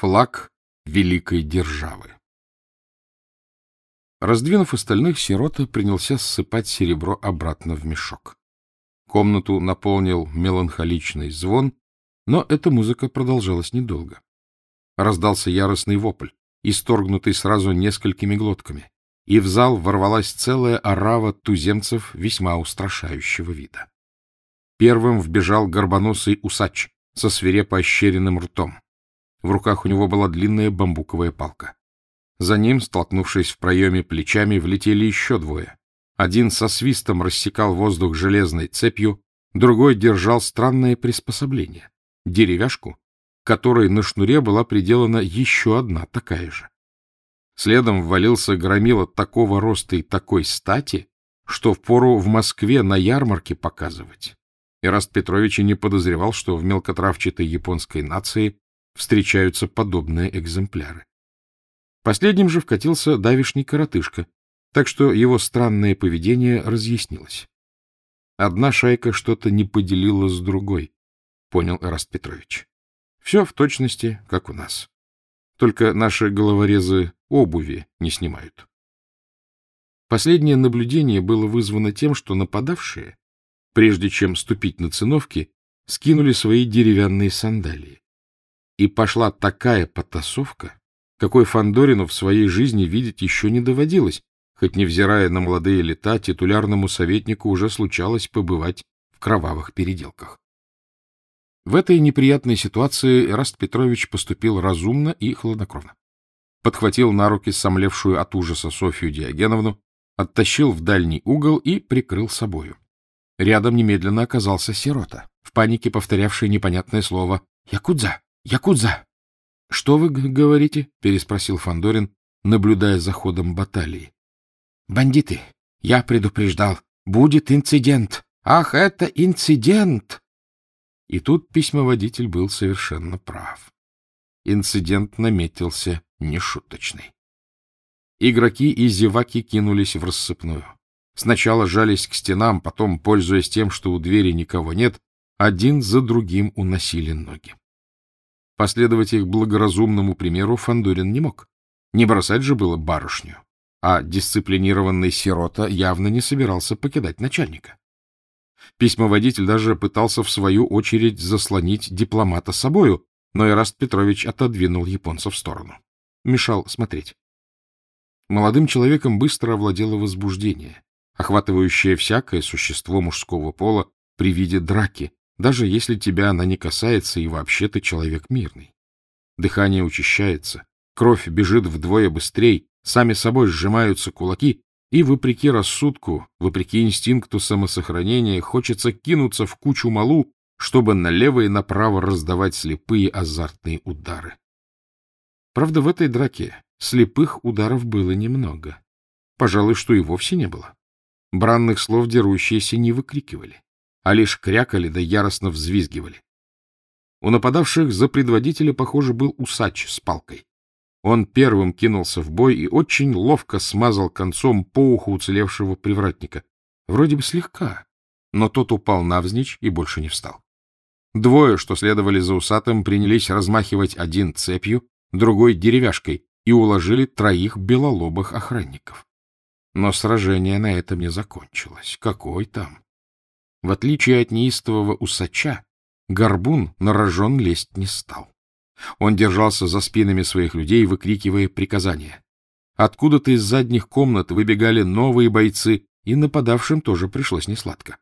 Флаг великой державы. Раздвинув остальных, сирота принялся ссыпать серебро обратно в мешок. Комнату наполнил меланхоличный звон, но эта музыка продолжалась недолго. Раздался яростный вопль, исторгнутый сразу несколькими глотками, и в зал ворвалась целая орава туземцев весьма устрашающего вида. Первым вбежал горбоносый усач со свирепо ощеренным ртом. В руках у него была длинная бамбуковая палка. За ним, столкнувшись в проеме плечами, влетели еще двое. Один со свистом рассекал воздух железной цепью, другой держал странное приспособление — деревяшку, которой на шнуре была приделана еще одна такая же. Следом ввалился громила такого роста и такой стати, что впору в Москве на ярмарке показывать. Ираст Петрович и не подозревал, что в мелкотравчатой японской нации встречаются подобные экземпляры. Последним же вкатился давишний коротышка, так что его странное поведение разъяснилось. Одна шайка что-то не поделила с другой, понял Эраст Петрович. Все в точности, как у нас. Только наши головорезы обуви не снимают. Последнее наблюдение было вызвано тем, что нападавшие, прежде чем ступить на циновки, скинули свои деревянные сандалии. И пошла такая потасовка, какой Фандорину в своей жизни видеть еще не доводилось, хоть, невзирая на молодые лета, титулярному советнику уже случалось побывать в кровавых переделках. В этой неприятной ситуации Раст Петрович поступил разумно и хладнокровно. Подхватил на руки сомлевшую от ужаса Софью Диогеновну, оттащил в дальний угол и прикрыл собою. Рядом немедленно оказался сирота, в панике повторявший непонятное слово «Якудза! Якудза! — Что вы говорите? — переспросил Фандорин, наблюдая за ходом баталии. — Бандиты! Я предупреждал. Будет инцидент! Ах, это инцидент! И тут письмоводитель был совершенно прав. Инцидент наметился нешуточный. Игроки и зеваки кинулись в рассыпную. Сначала жались к стенам, потом, пользуясь тем, что у двери никого нет, один за другим уносили ноги. Последовать их благоразумному примеру Фандорин не мог. Не бросать же было барышню. А дисциплинированный сирота явно не собирался покидать начальника. Письмоводитель даже пытался в свою очередь заслонить дипломата собою, но Ираст Петрович отодвинул японца в сторону. Мешал смотреть. Молодым человеком быстро овладело возбуждение, охватывающее всякое существо мужского пола при виде драки, даже если тебя она не касается и вообще ты человек мирный. Дыхание учащается, кровь бежит вдвое быстрей, сами собой сжимаются кулаки, и, вопреки рассудку, вопреки инстинкту самосохранения, хочется кинуться в кучу малу, чтобы налево и направо раздавать слепые азартные удары. Правда, в этой драке слепых ударов было немного. Пожалуй, что и вовсе не было. Бранных слов дерущиеся не выкрикивали а лишь крякали да яростно взвизгивали. У нападавших за предводителя, похоже, был усач с палкой. Он первым кинулся в бой и очень ловко смазал концом по уху уцелевшего привратника. Вроде бы слегка, но тот упал навзничь и больше не встал. Двое, что следовали за усатым, принялись размахивать один цепью, другой деревяшкой и уложили троих белолобых охранников. Но сражение на этом не закончилось. Какой там? В отличие от неистового усача, горбун на рожон лезть не стал. Он держался за спинами своих людей, выкрикивая приказания. Откуда-то из задних комнат выбегали новые бойцы, и нападавшим тоже пришлось несладко.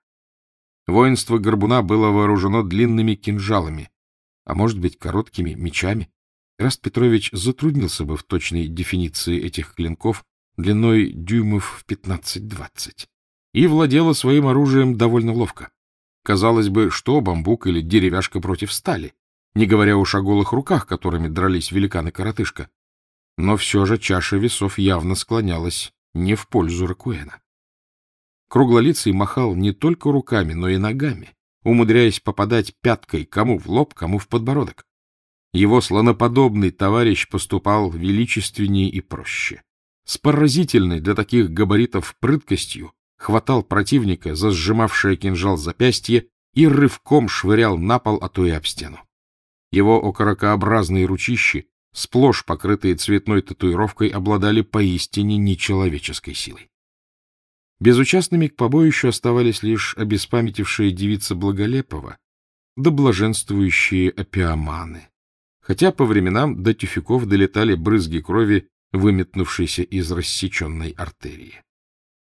Воинство горбуна было вооружено длинными кинжалами, а может быть, короткими мечами. Раст Петрович затруднился бы в точной дефиниции этих клинков длиной дюймов в 15-20 и владела своим оружием довольно ловко. Казалось бы, что бамбук или деревяшка против стали, не говоря уж о голых руках, которыми дрались великаны-коротышка. Но все же чаша весов явно склонялась не в пользу Ракуэна. Круглолицый махал не только руками, но и ногами, умудряясь попадать пяткой кому в лоб, кому в подбородок. Его слоноподобный товарищ поступал величественнее и проще. С поразительной для таких габаритов прыткостью хватал противника за сжимавшее кинжал запястье и рывком швырял на пол, а то и об стену. Его окорокообразные ручищи сплошь покрытые цветной татуировкой, обладали поистине нечеловеческой силой. Безучастными к побоищу оставались лишь обеспамятившая девица Благолепова да блаженствующие опиоманы, хотя по временам до тюфяков долетали брызги крови, выметнувшейся из рассеченной артерии.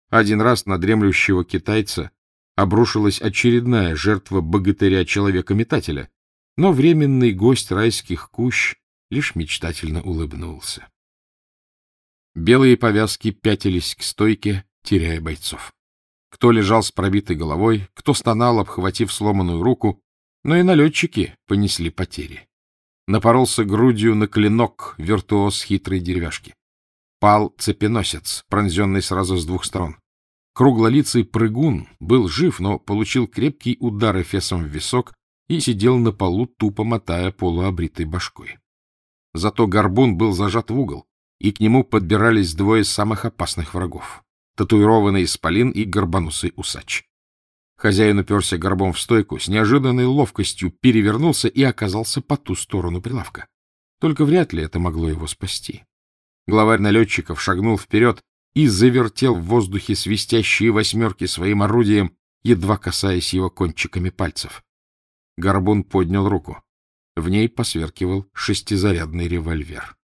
Один раз на дремлющего китайца обрушилась очередная жертва богатыря-человека-метателя, но временный гость райских кущ лишь мечтательно улыбнулся. Белые повязки пятились к стойке, теряя бойцов. Кто лежал с пробитой головой, кто стонал, обхватив сломанную руку, но и налетчики понесли потери. Напоролся грудью на клинок виртуоз хитрой деревяшки. Пал цепеносец, пронзенный сразу с двух сторон. Круглолицый прыгун был жив, но получил крепкий удар эфесом в висок и сидел на полу, тупо мотая полуобритой башкой. Зато горбун был зажат в угол, и к нему подбирались двое самых опасных врагов — татуированный исполин и горбоносый усач. Хозяин уперся горбом в стойку, с неожиданной ловкостью перевернулся и оказался по ту сторону прилавка. Только вряд ли это могло его спасти. Главарь налетчиков шагнул вперед и завертел в воздухе свистящие восьмерки своим орудием, едва касаясь его кончиками пальцев. Горбун поднял руку. В ней посверкивал шестизарядный револьвер.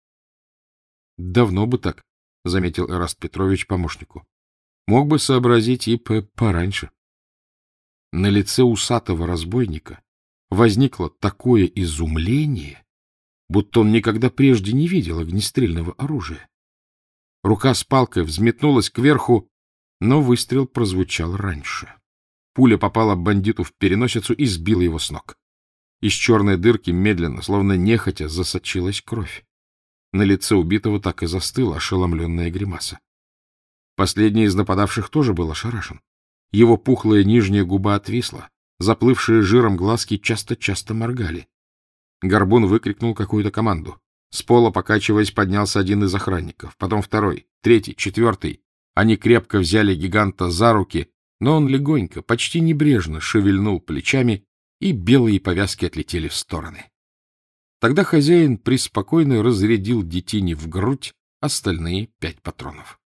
— Давно бы так, — заметил Эраст Петрович помощнику. — Мог бы сообразить и пораньше. На лице усатого разбойника возникло такое изумление, будто он никогда прежде не видел огнестрельного оружия. Рука с палкой взметнулась кверху, но выстрел прозвучал раньше. Пуля попала бандиту в переносицу и сбила его с ног. Из черной дырки медленно, словно нехотя, засочилась кровь. На лице убитого так и застыла ошеломленная гримаса. Последний из нападавших тоже был ошарашен. Его пухлая нижняя губа отвисла, заплывшие жиром глазки часто-часто моргали. Горбун выкрикнул какую-то команду. С пола, покачиваясь, поднялся один из охранников, потом второй, третий, четвертый. Они крепко взяли гиганта за руки, но он легонько, почти небрежно шевельнул плечами, и белые повязки отлетели в стороны. Тогда хозяин преспокойно разрядил детине в грудь остальные пять патронов.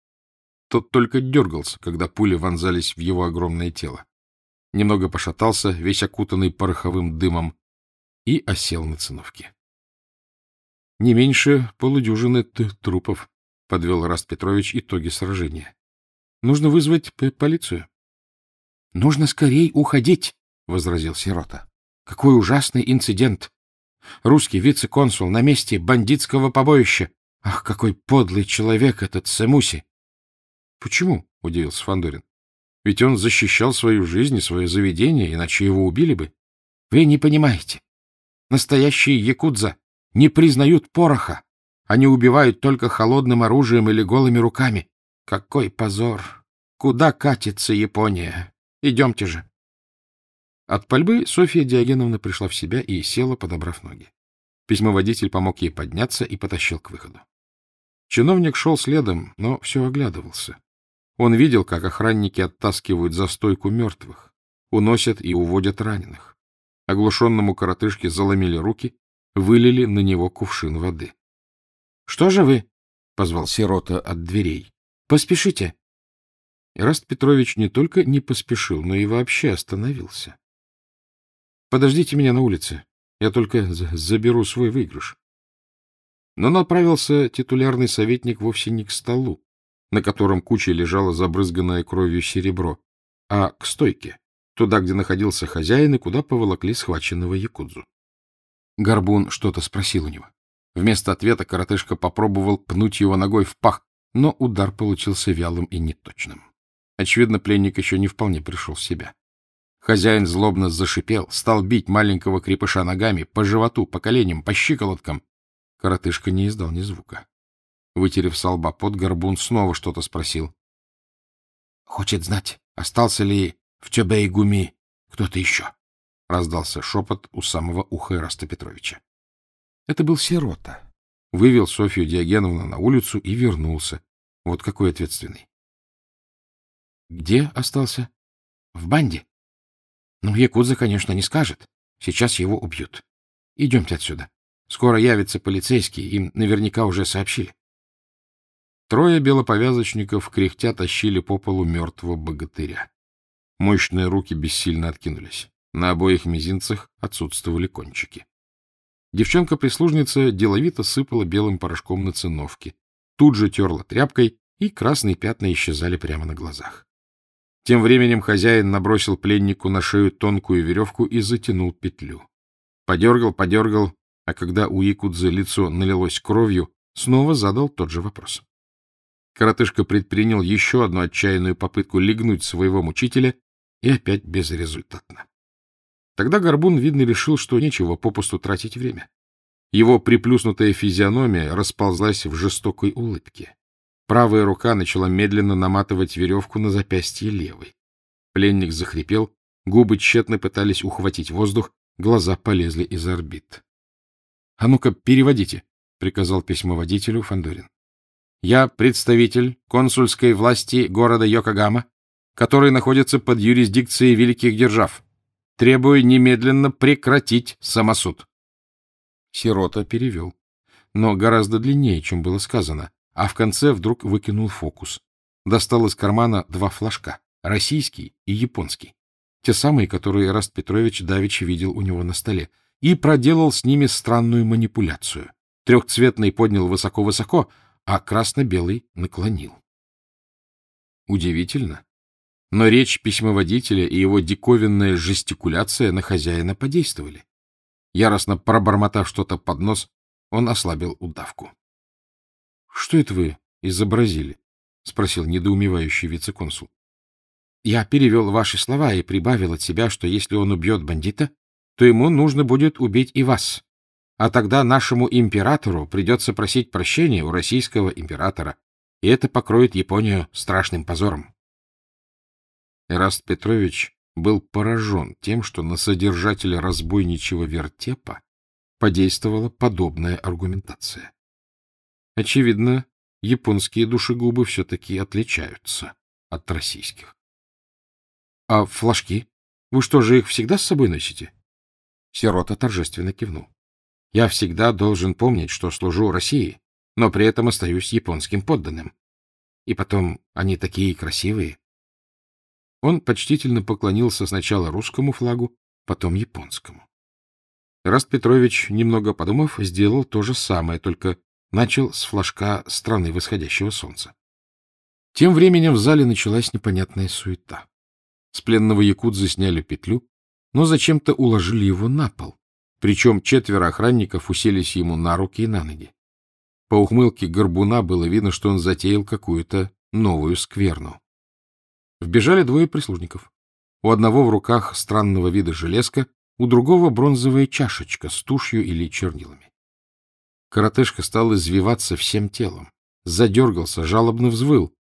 Тот только дергался, когда пули вонзались в его огромное тело. Немного пошатался, весь окутанный пороховым дымом, и осел на циновке. — Не меньше полудюжины трупов, — подвел Раст Петрович итоги сражения. — Нужно вызвать полицию. — Нужно скорей уходить, — возразил Сирота. — Какой ужасный инцидент! Русский вице-консул на месте бандитского побоища. Ах, какой подлый человек этот Сэмуси! Почему? — удивился Фандорин. Ведь он защищал свою жизнь и свое заведение, иначе его убили бы. Вы не понимаете. Настоящие якудза не признают пороха. Они убивают только холодным оружием или голыми руками. Какой позор! Куда катится Япония? Идемте же. От пальбы Софья Диогеновна пришла в себя и села, подобрав ноги. Письмоводитель помог ей подняться и потащил к выходу. Чиновник шел следом, но все оглядывался. Он видел, как охранники оттаскивают за стойку мертвых, уносят и уводят раненых. Оглушенному коротышке заломили руки, вылили на него кувшин воды. — Что же вы? — позвал сирота от дверей. — Поспешите. Ираст Петрович не только не поспешил, но и вообще остановился. — Подождите меня на улице. Я только заберу свой выигрыш. Но направился титулярный советник вовсе не к столу, на котором кучей лежало забрызганное кровью серебро, а к стойке, туда, где находился хозяин и куда поволокли схваченного якудзу. Горбун что-то спросил у него. Вместо ответа коротышка попробовал пнуть его ногой в пах, но удар получился вялым и неточным. Очевидно, пленник еще не вполне пришел в себя. Хозяин злобно зашипел, стал бить маленького крепыша ногами по животу, по коленям, по щиколоткам. Коротышка не издал ни звука. Вытерев с лба под горбун, снова что-то спросил. — Хочет знать, остался ли в Чебей-Гуми кто-то еще? — раздался шепот у самого уха Ираста Петровича. Это был сирота. Вывел Софью Диогеновну на улицу и вернулся. Вот какой ответственный. — Где остался? — В банде. — Ну, Якудза, конечно, не скажет. Сейчас его убьют. Идемте отсюда. Скоро явятся полицейские, им наверняка уже сообщили. Трое белоповязочников кряхтя тащили по полу мертвого богатыря. Мощные руки бессильно откинулись. На обоих мизинцах отсутствовали кончики. Девчонка-прислужница деловито сыпала белым порошком на циновки, тут же терла тряпкой, и красные пятна исчезали прямо на глазах. Тем временем хозяин набросил пленнику на шею тонкую веревку и затянул петлю. Подергал, подергал, а когда у Якудзы лицо налилось кровью, снова задал тот же вопрос. Коротышка предпринял еще одну отчаянную попытку легнуть своего мучителя и опять безрезультатно. Тогда Горбун, видно, решил, что нечего попусту тратить время. Его приплюснутая физиономия расползлась в жестокой улыбке. Правая рука начала медленно наматывать веревку на запястье левой. Пленник захрипел, губы тщетно пытались ухватить воздух, глаза полезли из орбит. — А ну-ка, переводите, — приказал письмоводителю Фандорин. Я представитель консульской власти города Йокогама, который находится под юрисдикцией великих держав. Требую немедленно прекратить самосуд. Сирота перевел, но гораздо длиннее, чем было сказано, а в конце вдруг выкинул фокус. Достал из кармана два флажка — российский и японский. Те самые, которые Раст Петрович давеча видел у него на столе, и проделал с ними странную манипуляцию. Трехцветный поднял высоко-высоко, а красно-белый наклонил. Удивительно, но речь письмоводителя и его диковинная жестикуляция на хозяина подействовали. Яростно пробормотав что-то под нос, он ослабил удавку. — Что это вы изобразили? — спросил недоумевающий вице-консул. — Я перевел ваши слова и прибавил от себя, что если он убьет бандита, то ему нужно будет убить и вас. А тогда нашему императору придется просить прощения у российского императора, и это покроет Японию страшным позором. Эраст Петрович был поражен тем, что на содержателя разбойничьего вертепа подействовала подобная аргументация. Очевидно, японские душегубы все-таки отличаются от российских. — А флажки? Вы что же их всегда с собой носите? Сирота торжественно кивнул. — Я всегда должен помнить, что служу России, но при этом остаюсь японским подданным. И потом, они такие красивые. Он почтительно поклонился сначала русскому флагу, потом японскому. Раст Петрович, немного подумав, сделал то же самое, только начал с флажка страны восходящего солнца. Тем временем в зале началась непонятная суета. С пленного якудзы сняли петлю, но зачем-то уложили его на пол, причем четверо охранников уселись ему на руки и на ноги. По ухмылке горбуна было видно, что он затеял какую-то новую скверну. Вбежали двое прислужников. У одного в руках странного вида железка, у другого бронзовая чашечка с тушью или чернилами. Коротышка стал извиваться всем телом, задергался, жалобно взвыл.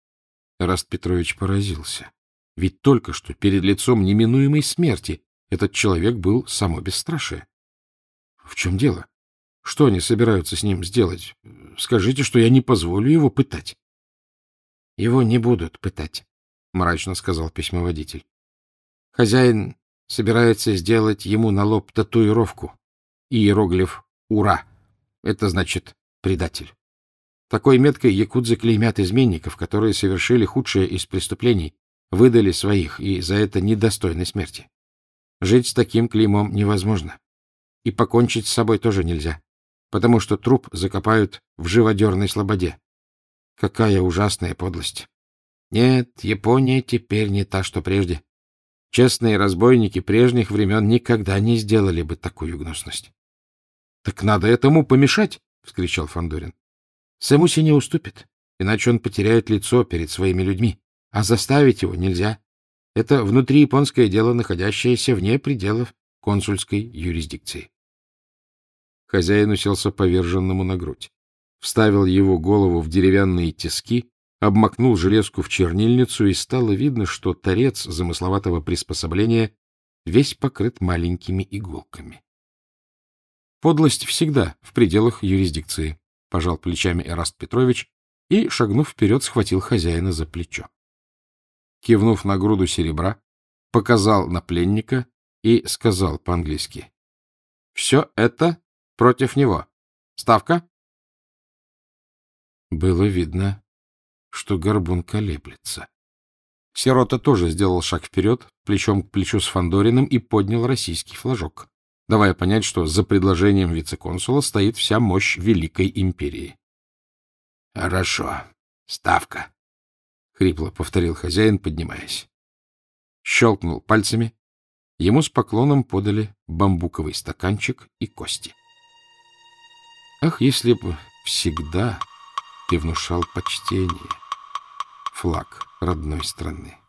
Раст Петрович поразился. Ведь только что перед лицом неминуемой смерти этот человек был само бесстрашие. В чем дело? Что они собираются с ним сделать? Скажите, что я не позволю его пытать. — Его не будут пытать, — мрачно сказал письмоводитель. Хозяин собирается сделать ему на лоб татуировку. Иероглиф «Ура». Это значит «предатель». Такой меткой якудзы клеймят изменников, которые совершили худшее из преступлений, выдали своих и за это недостойны смерти. Жить с таким клеймом невозможно. И покончить с собой тоже нельзя, потому что труп закопают в живодерной слободе. Какая ужасная подлость! Нет, Япония теперь не та, что прежде. Честные разбойники прежних времен никогда не сделали бы такую гнусность. — Так надо этому помешать! — вскричал Фандорин. Сэмуси не уступит, иначе он потеряет лицо перед своими людьми, а заставить его нельзя. Это внутрияпонское дело, находящееся вне пределов консульской юрисдикции. Хозяин уселся поверженному на грудь, вставил его голову в деревянные тиски обмакнул железку в чернильницу, и стало видно, что торец замысловатого приспособления весь покрыт маленькими иголками. Подлость всегда в пределах юрисдикции, — пожал плечами Эраст Петрович и, шагнув вперед, схватил хозяина за плечо. Кивнув на груду серебра, показал на пленника и сказал по-английски. — Все это против него. Ставка? Было видно, что горбун колеблется. Сирота тоже сделал шаг вперед, плечом к плечу с Фандориным и поднял российский флажок, давая понять, что за предложением вице-консула стоит вся мощь Великой империи. — Хорошо. Ставка, — хрипло повторил хозяин, поднимаясь. Щелкнул пальцами. Ему с поклоном подали бамбуковый стаканчик и кости. Ах, если бы всегда ты внушал почтение, флаг родной страны.